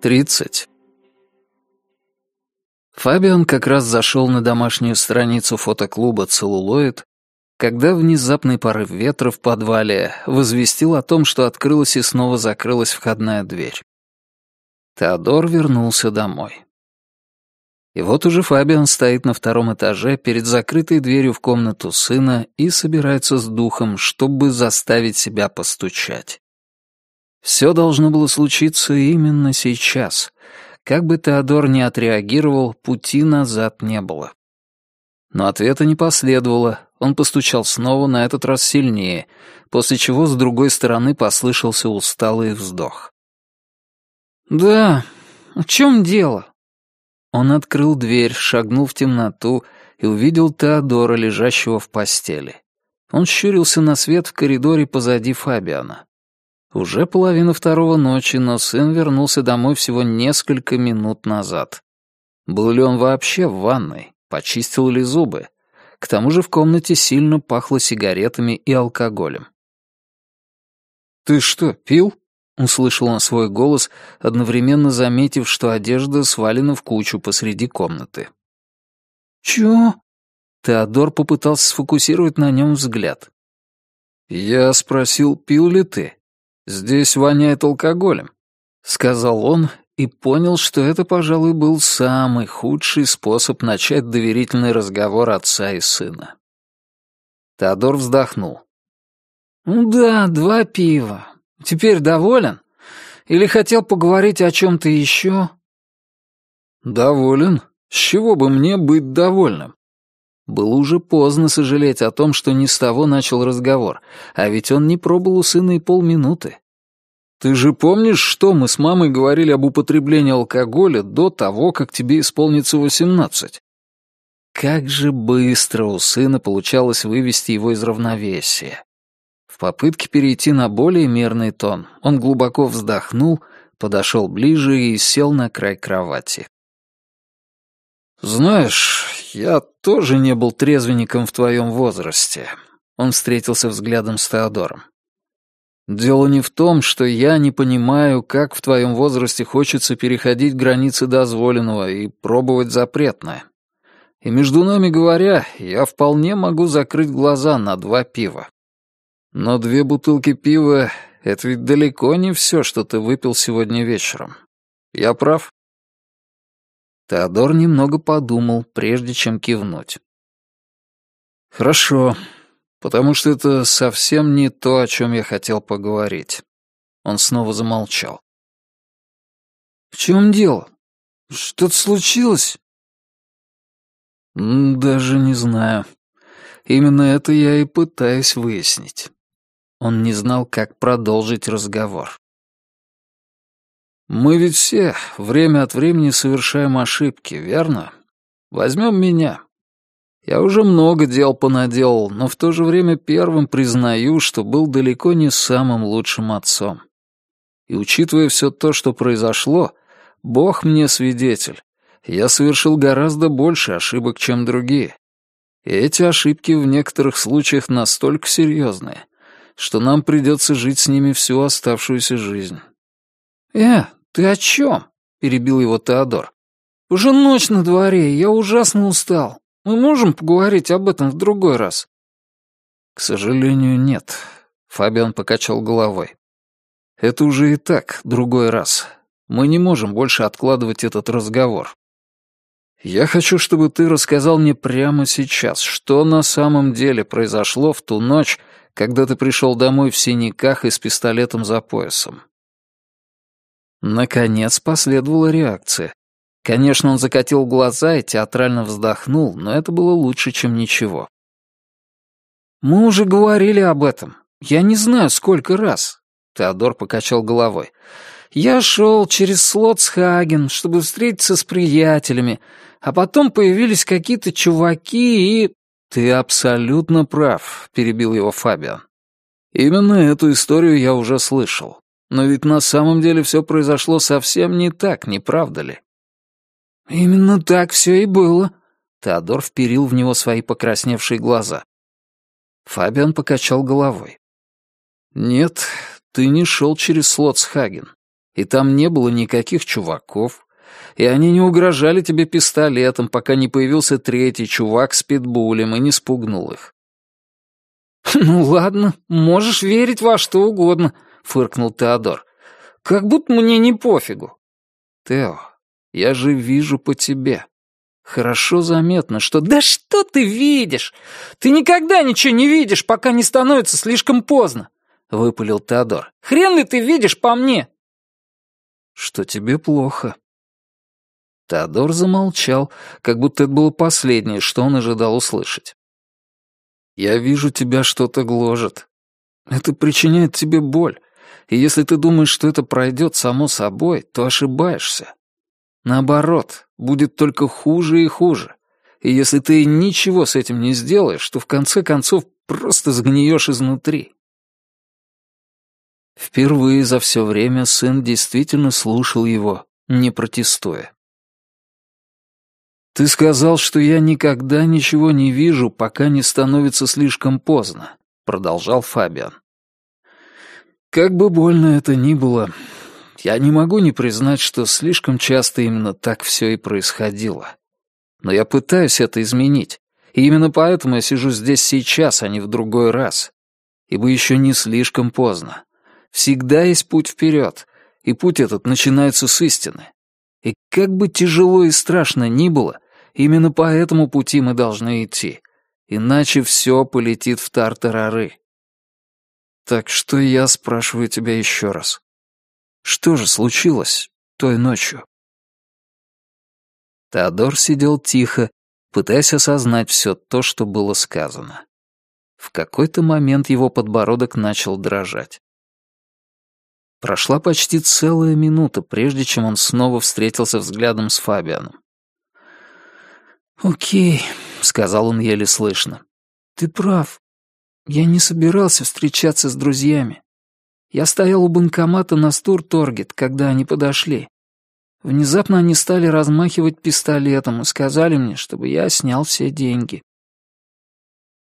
Тридцать. Фабиан как раз зашел на домашнюю страницу фотоклуба «Целлулоид», когда внезапный порыв ветра в подвале возвестил о том, что открылась и снова закрылась входная дверь. Теодор вернулся домой. И вот уже Фабиан стоит на втором этаже перед закрытой дверью в комнату сына и собирается с духом, чтобы заставить себя постучать. Все должно было случиться именно сейчас. Как бы Теодор ни отреагировал, пути назад не было. Но ответа не последовало, он постучал снова, на этот раз сильнее, после чего с другой стороны послышался усталый вздох. «Да, в чем дело?» Он открыл дверь, шагнул в темноту и увидел Теодора, лежащего в постели. Он щурился на свет в коридоре позади Фабиана. Уже половина второго ночи, но сын вернулся домой всего несколько минут назад. Был ли он вообще в ванной? Почистил ли зубы? К тому же в комнате сильно пахло сигаретами и алкоголем. «Ты что, пил?» — услышал он свой голос, одновременно заметив, что одежда свалена в кучу посреди комнаты. «Чё?» Теодор попытался сфокусировать на нем взгляд. «Я спросил, пил ли ты?» «Здесь воняет алкоголем», — сказал он и понял, что это, пожалуй, был самый худший способ начать доверительный разговор отца и сына. Теодор вздохнул. «Ну да, два пива. Теперь доволен? Или хотел поговорить о чем-то еще?» «Доволен. С чего бы мне быть довольным?» Было уже поздно сожалеть о том, что не с того начал разговор, а ведь он не пробыл у сына и полминуты. «Ты же помнишь, что мы с мамой говорили об употреблении алкоголя до того, как тебе исполнится восемнадцать?» Как же быстро у сына получалось вывести его из равновесия. В попытке перейти на более мерный тон он глубоко вздохнул, подошел ближе и сел на край кровати. «Знаешь, я тоже не был трезвенником в твоем возрасте». Он встретился взглядом с Теодором. «Дело не в том, что я не понимаю, как в твоем возрасте хочется переходить границы дозволенного и пробовать запретное. И между нами говоря, я вполне могу закрыть глаза на два пива. Но две бутылки пива — это ведь далеко не все, что ты выпил сегодня вечером. Я прав?» Теодор немного подумал, прежде чем кивнуть. «Хорошо, потому что это совсем не то, о чем я хотел поговорить». Он снова замолчал. «В чем дело? Что-то случилось?» «Даже не знаю. Именно это я и пытаюсь выяснить». Он не знал, как продолжить разговор. Мы ведь все время от времени совершаем ошибки, верно? Возьмем меня. Я уже много дел понаделал, но в то же время первым признаю, что был далеко не самым лучшим отцом. И учитывая все то, что произошло, Бог мне свидетель. Я совершил гораздо больше ошибок, чем другие. И эти ошибки в некоторых случаях настолько серьезные, что нам придется жить с ними всю оставшуюся жизнь. «Э, «Ты о чем?» — перебил его Теодор. «Уже ночь на дворе, я ужасно устал. Мы можем поговорить об этом в другой раз?» «К сожалению, нет», — Фабиан покачал головой. «Это уже и так другой раз. Мы не можем больше откладывать этот разговор. Я хочу, чтобы ты рассказал мне прямо сейчас, что на самом деле произошло в ту ночь, когда ты пришел домой в синяках и с пистолетом за поясом. Наконец последовала реакция. Конечно, он закатил глаза и театрально вздохнул, но это было лучше, чем ничего. «Мы уже говорили об этом. Я не знаю, сколько раз». Теодор покачал головой. «Я шел через Слотсхаген, чтобы встретиться с приятелями, а потом появились какие-то чуваки и...» «Ты абсолютно прав», — перебил его Фабиан. «Именно эту историю я уже слышал. Но ведь на самом деле все произошло совсем не так, не правда ли? Именно так все и было. Теодор вперил в него свои покрасневшие глаза. Фабиан покачал головой. Нет, ты не шел через Слотсхаген. И там не было никаких чуваков, и они не угрожали тебе пистолетом, пока не появился третий чувак с питбулем и не спугнул их. «Ну ладно, можешь верить во что угодно», — фыркнул Теодор. «Как будто мне не пофигу». «Тео, я же вижу по тебе. Хорошо заметно, что... Да что ты видишь? Ты никогда ничего не видишь, пока не становится слишком поздно, выпалил Теодор. Хрен ли ты видишь по мне? Что тебе плохо. Теодор замолчал, как будто это было последнее, что он ожидал услышать. «Я вижу, тебя что-то гложет. Это причиняет тебе боль, и если ты думаешь, что это пройдет само собой, то ошибаешься. Наоборот, будет только хуже и хуже. И если ты ничего с этим не сделаешь, то в конце концов просто сгниешь изнутри. Впервые за все время сын действительно слушал его, не протестуя. «Ты сказал, что я никогда ничего не вижу, пока не становится слишком поздно», — продолжал Фабиан. «Как бы больно это ни было, я не могу не признать, что слишком часто именно так все и происходило. Но я пытаюсь это изменить, и именно поэтому я сижу здесь сейчас, а не в другой раз. Ибо еще не слишком поздно. Всегда есть путь вперед, и путь этот начинается с истины. И как бы тяжело и страшно ни было, именно по этому пути мы должны идти, иначе все полетит в тартарары. Так что я спрашиваю тебя еще раз. Что же случилось той ночью? Теодор сидел тихо, пытаясь осознать все то, что было сказано. В какой-то момент его подбородок начал дрожать. Прошла почти целая минута, прежде чем он снова встретился взглядом с Фабианом. «Окей», — сказал он еле слышно. «Ты прав. Я не собирался встречаться с друзьями. Я стоял у банкомата на Стур-Торгет, когда они подошли. Внезапно они стали размахивать пистолетом и сказали мне, чтобы я снял все деньги.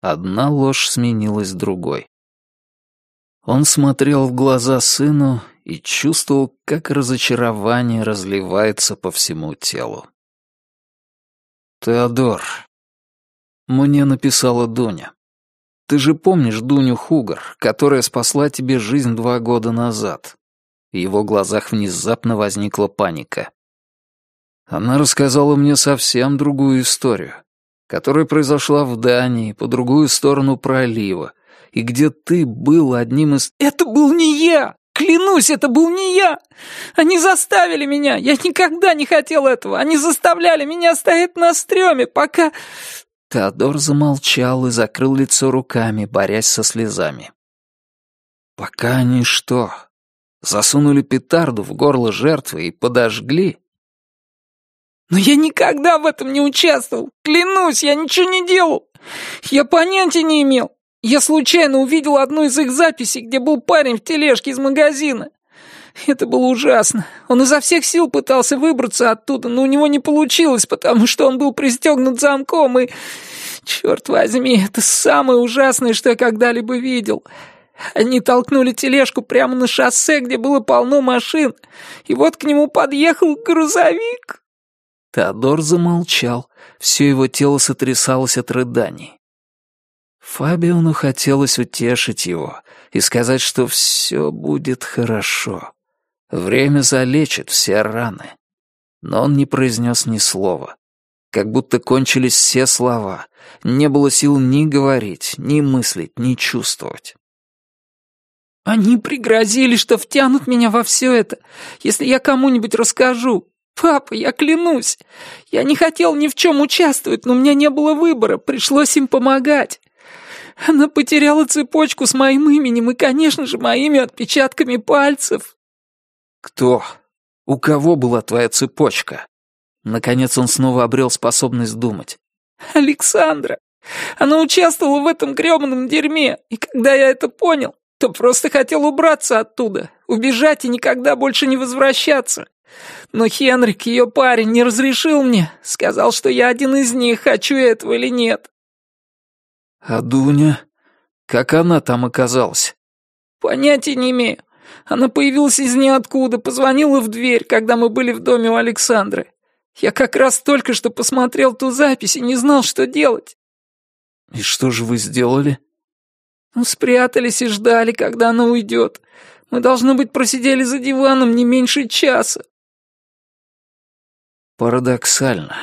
Одна ложь сменилась другой. Он смотрел в глаза сыну и чувствовал, как разочарование разливается по всему телу. «Теодор», — мне написала Дуня. Ты же помнишь Дуню Хугар, которая спасла тебе жизнь два года назад?» В его глазах внезапно возникла паника. Она рассказала мне совсем другую историю, которая произошла в Дании, по другую сторону пролива, и где ты был одним из... «Это был не я! Клянусь, это был не я! Они заставили меня! Я никогда не хотел этого! Они заставляли меня стоять на стреме, пока... Теодор замолчал и закрыл лицо руками, борясь со слезами. «Пока они что, засунули петарду в горло жертвы и подожгли?» «Но я никогда в этом не участвовал! Клянусь, я ничего не делал! Я понятия не имел! Я случайно увидел одну из их записей, где был парень в тележке из магазина. Это было ужасно. Он изо всех сил пытался выбраться оттуда, но у него не получилось, потому что он был пристегнут замком, и... Черт возьми, это самое ужасное, что я когда-либо видел. Они толкнули тележку прямо на шоссе, где было полно машин, и вот к нему подъехал грузовик. Теодор замолчал, все его тело сотрясалось от рыданий. Фабиону хотелось утешить его и сказать, что все будет хорошо. Время залечит все раны. Но он не произнес ни слова. Как будто кончились все слова. Не было сил ни говорить, ни мыслить, ни чувствовать. «Они пригрозили, что втянут меня во все это, если я кому-нибудь расскажу. Папа, я клянусь. Я не хотел ни в чем участвовать, но у меня не было выбора, пришлось им помогать. Она потеряла цепочку с моим именем и, конечно же, моими отпечатками пальцев. «Кто? У кого была твоя цепочка?» Наконец он снова обрел способность думать. «Александра! Она участвовала в этом грёбаном дерьме, и когда я это понял, то просто хотел убраться оттуда, убежать и никогда больше не возвращаться. Но Хенрик, ее парень, не разрешил мне, сказал, что я один из них, хочу этого или нет». «А Дуня? Как она там оказалась?» «Понятия не имею. Она появилась из ниоткуда, позвонила в дверь, когда мы были в доме у Александры. Я как раз только что посмотрел ту запись и не знал, что делать». «И что же вы сделали?» «Ну, спрятались и ждали, когда она уйдет. Мы, должно быть, просидели за диваном не меньше часа». Парадоксально.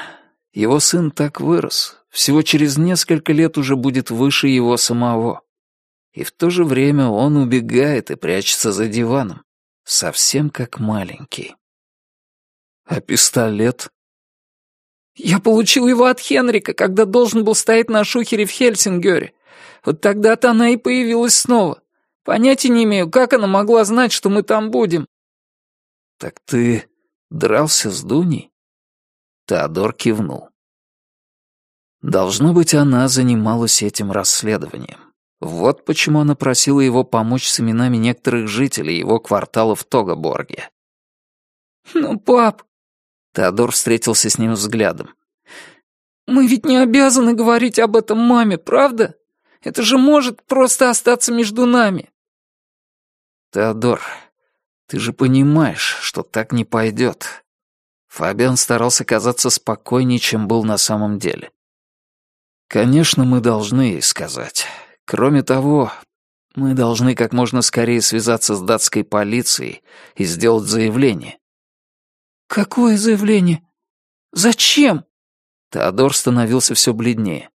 Его сын так вырос, всего через несколько лет уже будет выше его самого. И в то же время он убегает и прячется за диваном, совсем как маленький. А пистолет? Я получил его от Хенрика, когда должен был стоять на шухере в Хельсингере. Вот тогда-то она и появилась снова. Понятия не имею, как она могла знать, что мы там будем. Так ты дрался с Дуней? Теодор кивнул. Должно быть, она занималась этим расследованием. Вот почему она просила его помочь с именами некоторых жителей его квартала в Тогоборге. «Ну, пап...» Теодор встретился с ним взглядом. «Мы ведь не обязаны говорить об этом маме, правда? Это же может просто остаться между нами». «Теодор, ты же понимаешь, что так не пойдет». Фабиан старался казаться спокойнее, чем был на самом деле. «Конечно, мы должны ей сказать. Кроме того, мы должны как можно скорее связаться с датской полицией и сделать заявление». «Какое заявление? Зачем?» Теодор становился все бледнее.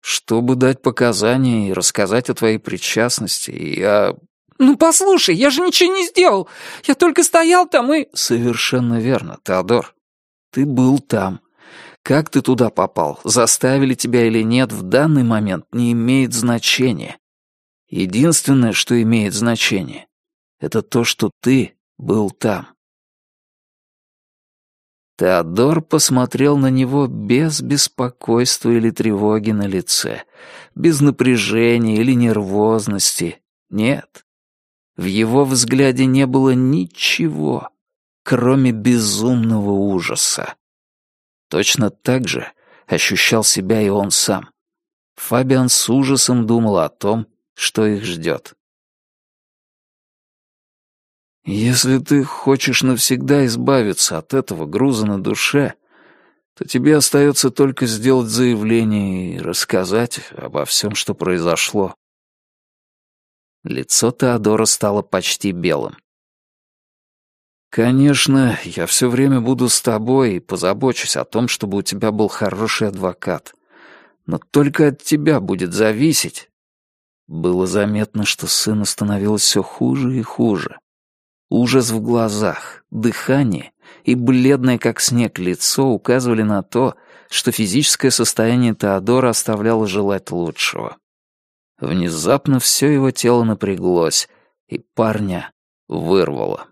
«Чтобы дать показания и рассказать о твоей причастности и о «Ну послушай, я же ничего не сделал. Я только стоял там и...» «Совершенно верно, Теодор. Ты был там. Как ты туда попал, заставили тебя или нет, в данный момент не имеет значения. Единственное, что имеет значение, это то, что ты был там». Теодор посмотрел на него без беспокойства или тревоги на лице, без напряжения или нервозности. Нет, в его взгляде не было ничего, кроме безумного ужаса. Точно так же ощущал себя и он сам. Фабиан с ужасом думал о том, что их ждет. «Если ты хочешь навсегда избавиться от этого груза на душе, то тебе остается только сделать заявление и рассказать обо всем, что произошло. Лицо Теодора стало почти белым. «Конечно, я все время буду с тобой и позабочусь о том, чтобы у тебя был хороший адвокат. Но только от тебя будет зависеть». Было заметно, что сыну становилось все хуже и хуже. Ужас в глазах, дыхание и бледное, как снег, лицо указывали на то, что физическое состояние Теодора оставляло желать лучшего. Внезапно все его тело напряглось, и парня вырвало.